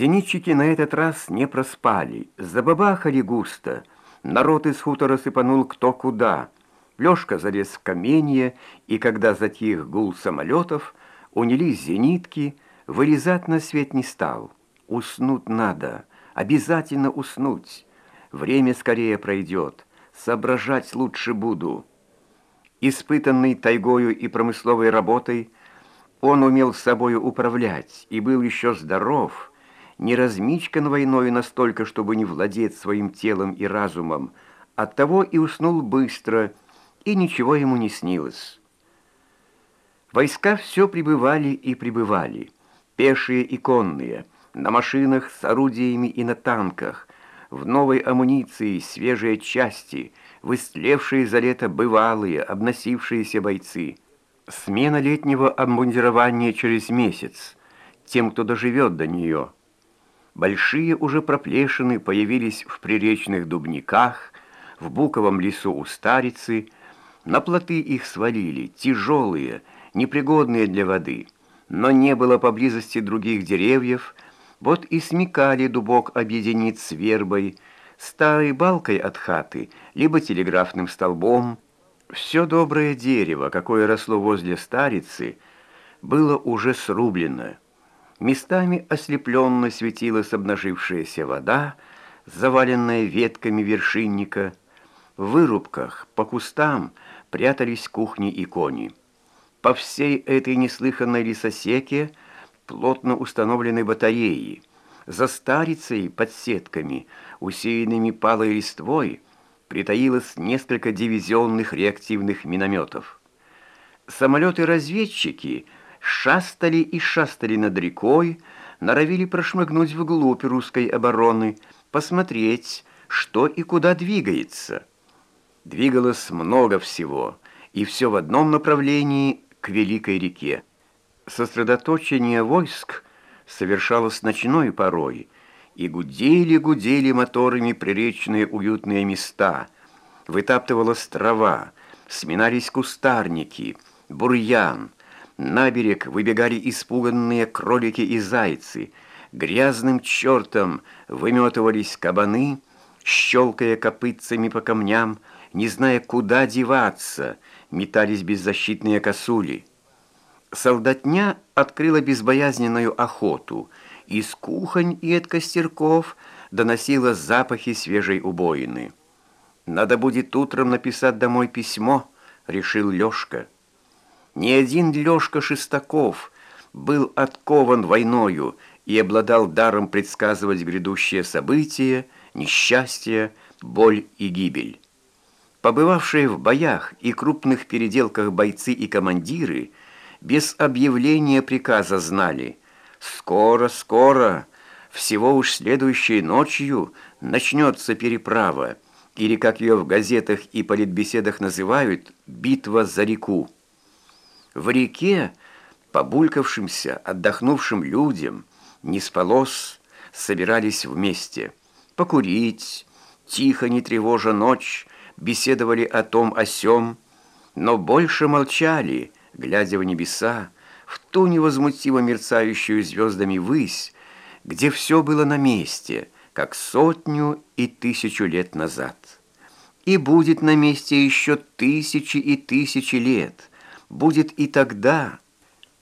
Зенитчики на этот раз не проспали, забабахали густо. Народ из хутора сыпанул кто куда. Лёшка залез в каменье, и когда затих гул самолетов, унялись зенитки, вылезать на свет не стал. Уснуть надо, обязательно уснуть. Время скорее пройдет, соображать лучше буду. Испытанный тайгою и промысловой работой, он умел собою управлять и был еще здоров, не размичкан войною настолько, чтобы не владеть своим телом и разумом, оттого и уснул быстро, и ничего ему не снилось. Войска все прибывали и прибывали, пешие и конные, на машинах с орудиями и на танках, в новой амуниции свежие части, выстлевшие за лето бывалые, обносившиеся бойцы. Смена летнего обмундирования через месяц, тем, кто доживет до нее – Большие уже проплешины появились в приречных дубниках, в буковом лесу у старицы. На плоты их свалили, тяжелые, непригодные для воды. Но не было поблизости других деревьев, вот и смекали дубок объединить с вербой, старой балкой от хаты, либо телеграфным столбом. Все доброе дерево, какое росло возле старицы, было уже срублено. Местами ослепленно светилась обнажившаяся вода, заваленная ветками вершинника. В вырубках, по кустам прятались кухни и кони. По всей этой неслыханной лесосеке плотно установлены батареи. За старицей под сетками, усеянными палой листвой, притаилось несколько дивизионных реактивных минометов. Самолеты-разведчики — шастали и шастали над рекой, норовили прошмыгнуть вглубь русской обороны, посмотреть, что и куда двигается. Двигалось много всего, и все в одном направлении к Великой реке. Сосредоточение войск совершалось ночной порой, и гудели-гудели моторами приречные уютные места, вытаптывалась трава, сминались кустарники, бурьян, на берег выбегали испуганные кролики и зайцы. Грязным чертом выметывались кабаны, щелкая копытцами по камням, не зная, куда деваться, метались беззащитные косули. Солдатня открыла безбоязненную охоту. Из кухонь и от костерков доносила запахи свежей убоины. «Надо будет утром написать домой письмо», — решил Лёшка. Ни один Лёшка Шестаков был откован войною и обладал даром предсказывать грядущие события, несчастья, боль и гибель. Побывавшие в боях и крупных переделках бойцы и командиры без объявления приказа знали «Скоро, скоро, всего уж следующей ночью начнется переправа» или, как ее в газетах и политбеседах называют, «битва за реку». В реке, побулькавшимся, отдохнувшим людям, не спалось, собирались вместе. Покурить, тихо, не тревожа ночь, беседовали о том о сём, но больше молчали, глядя в небеса, в ту невозмутимо мерцающую звездами высь, где все было на месте, как сотню и тысячу лет назад. И будет на месте еще тысячи и тысячи лет – будет и тогда,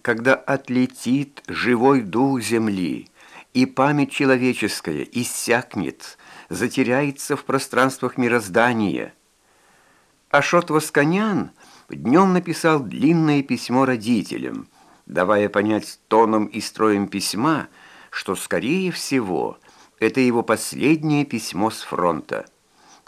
когда отлетит живой дух земли, и память человеческая иссякнет, затеряется в пространствах мироздания. Ашот Восконян днем написал длинное письмо родителям, давая понять тоном и строем письма, что, скорее всего, это его последнее письмо с фронта.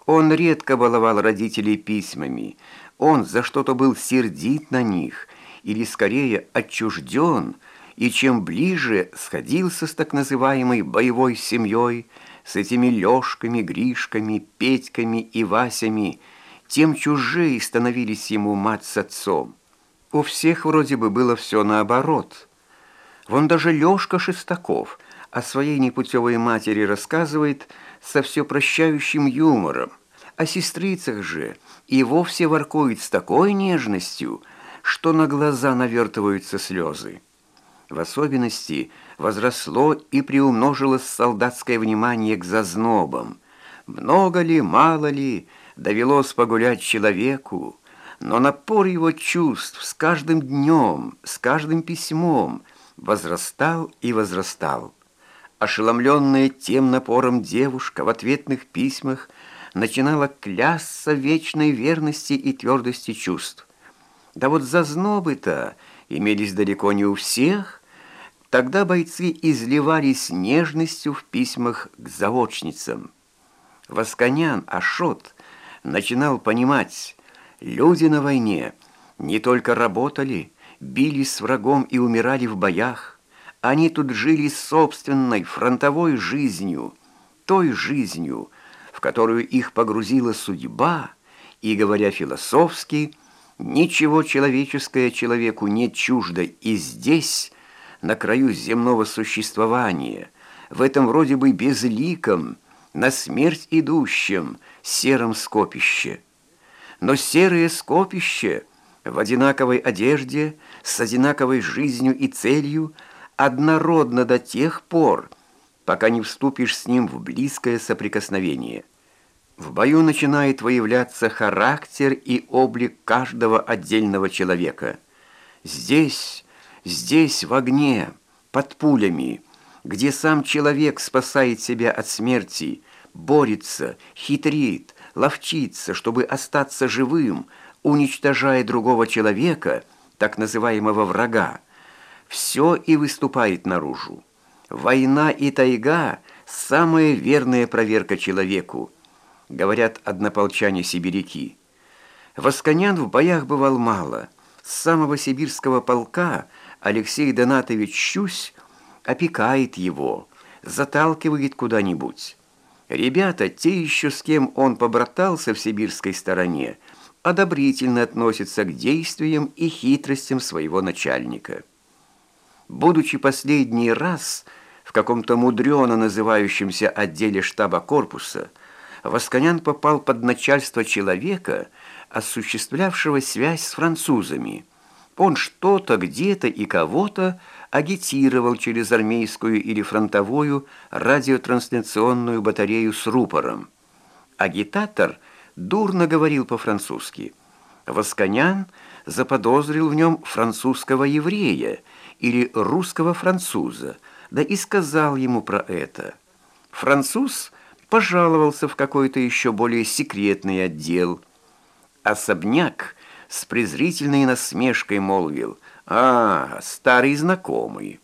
Он редко баловал родителей письмами, он за что-то был сердит на них, или скорее отчужден, и чем ближе сходился с так называемой боевой семьей, с этими Лешками, Гришками, Петьками и Васями, тем чужие становились ему мать с отцом. У всех вроде бы было все наоборот. Вон даже Лешка Шестаков о своей непутевой матери рассказывает со все прощающим юмором. О сестрицах же и вовсе воркует с такой нежностью, что на глаза навертываются слезы. В особенности возросло и приумножилось солдатское внимание к зазнобам. Много ли, мало ли, довелось погулять человеку, но напор его чувств с каждым днем, с каждым письмом возрастал и возрастал. Ошеломленная тем напором девушка в ответных письмах начинала клясться вечной верности и твердости чувств. Да вот зазнобы-то имелись далеко не у всех. Тогда бойцы изливались нежностью в письмах к заочницам. Восконян, Ашот, начинал понимать, люди на войне не только работали, бились с врагом и умирали в боях, они тут жили собственной фронтовой жизнью, той жизнью, в которую их погрузила судьба, и, говоря философски, ничего человеческое человеку не чуждо и здесь, на краю земного существования, в этом вроде бы безликом, на смерть идущем, сером скопище. Но серое скопище в одинаковой одежде, с одинаковой жизнью и целью – однородно до тех пор, пока не вступишь с ним в близкое соприкосновение. В бою начинает выявляться характер и облик каждого отдельного человека. Здесь, здесь, в огне, под пулями, где сам человек спасает себя от смерти, борется, хитрит, ловчится, чтобы остаться живым, уничтожая другого человека, так называемого врага, все и выступает наружу. Война и тайга – самая верная проверка человеку, говорят однополчане-сибиряки. Восконян в боях бывал мало. С самого сибирского полка Алексей Донатович Щусь опекает его, заталкивает куда-нибудь. Ребята, те еще с кем он побратался в сибирской стороне, одобрительно относятся к действиям и хитростям своего начальника. Будучи последний раз в каком-то мудрено называющемся отделе штаба корпуса, Восконян попал под начальство человека, осуществлявшего связь с французами. Он что-то, где-то и кого-то агитировал через армейскую или фронтовую радиотрансляционную батарею с рупором. Агитатор дурно говорил по-французски. Восконян заподозрил в нем французского еврея, или русского француза, да и сказал ему про это. Француз пожаловался в какой-то еще более секретный отдел. Особняк с презрительной насмешкой молвил, «А, старый знакомый,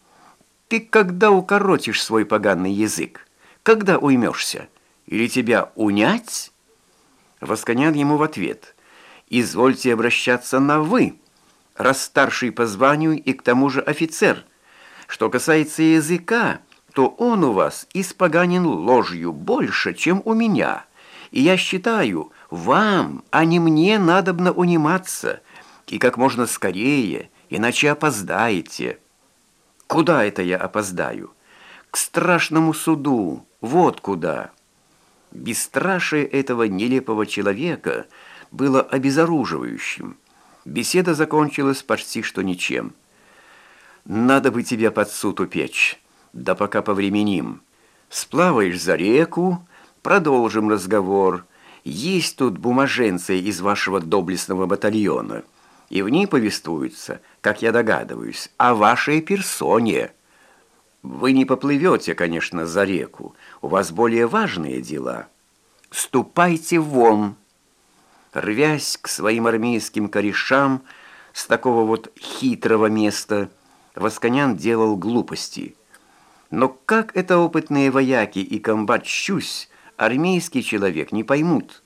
ты когда укоротишь свой поганый язык? Когда уймешься? Или тебя унять?» Восконян ему в ответ, «Извольте обращаться на «вы» раз старший по званию и к тому же офицер. Что касается языка, то он у вас испоганен ложью больше, чем у меня. И я считаю, вам, а не мне, надобно униматься, и как можно скорее, иначе опоздаете. Куда это я опоздаю? К страшному суду, вот куда. Бесстрашие этого нелепого человека было обезоруживающим. Беседа закончилась почти что ничем. «Надо бы тебя под суд упечь, да пока повременим. Сплаваешь за реку, продолжим разговор. Есть тут бумаженцы из вашего доблестного батальона, и в ней повествуется, как я догадываюсь, о вашей персоне. Вы не поплывете, конечно, за реку, у вас более важные дела. Ступайте вон!» рвясь к своим армейским корешам с такого вот хитрого места, Восконян делал глупости. Но как это опытные вояки и комбат Щусь, армейский человек, не поймут,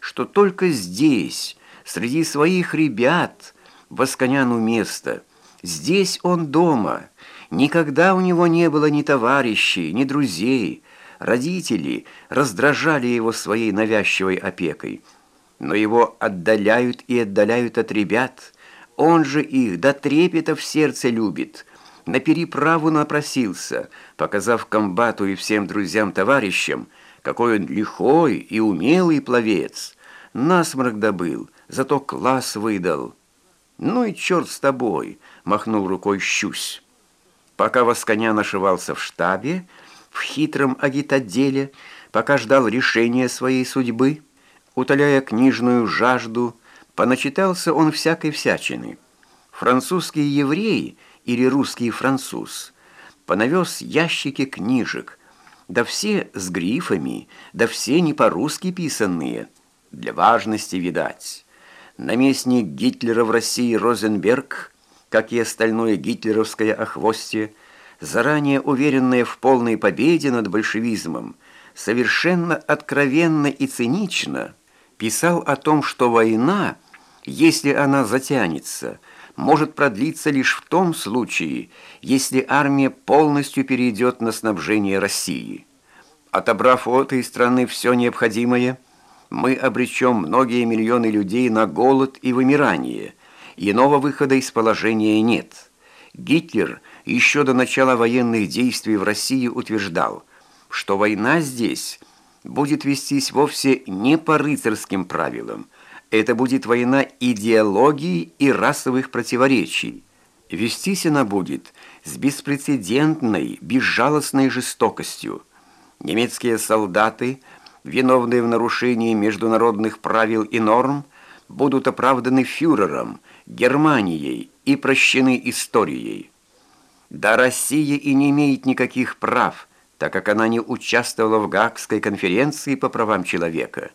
что только здесь, среди своих ребят, Восконяну место, здесь он дома, никогда у него не было ни товарищей, ни друзей, родители раздражали его своей навязчивой опекой – но его отдаляют и отдаляют от ребят. Он же их до трепета в сердце любит. На переправу напросился, показав комбату и всем друзьям-товарищам, какой он лихой и умелый пловец. Насморк добыл, зато класс выдал. «Ну и черт с тобой!» — махнул рукой Щусь. Пока Восконя нашивался в штабе, в хитром агитотделе, пока ждал решения своей судьбы, утоляя книжную жажду, поначитался он всякой всячины. Французский еврей или русский француз понавез ящики книжек, да все с грифами, да все не по-русски писанные, для важности видать. Наместник Гитлера в России Розенберг, как и остальное гитлеровское охвостье, заранее уверенное в полной победе над большевизмом, совершенно откровенно и цинично писал о том, что война, если она затянется, может продлиться лишь в том случае, если армия полностью перейдет на снабжение России. Отобрав у этой страны все необходимое, мы обречем многие миллионы людей на голод и вымирание. Иного выхода из положения нет. Гитлер еще до начала военных действий в России утверждал, что война здесь будет вестись вовсе не по рыцарским правилам. Это будет война идеологии и расовых противоречий. Вестись она будет с беспрецедентной, безжалостной жестокостью. Немецкие солдаты, виновные в нарушении международных правил и норм, будут оправданы фюрером, Германией и прощены историей. Да Россия и не имеет никаких прав, так как она не участвовала в Гаагской конференции по правам человека.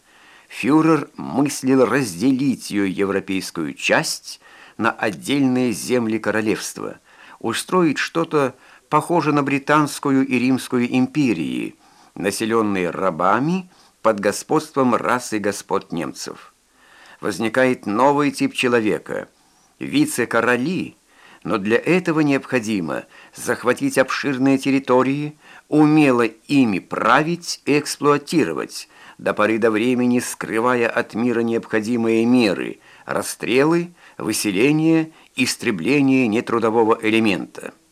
Фюрер мыслил разделить ее европейскую часть на отдельные земли королевства, устроить что-то похоже на британскую и римскую империи, населенные рабами под господством расы господ немцев. Возникает новый тип человека – вице-короли – но для этого необходимо захватить обширные территории, умело ими править и эксплуатировать, до поры до времени скрывая от мира необходимые меры – расстрелы, выселение, истребление нетрудового элемента –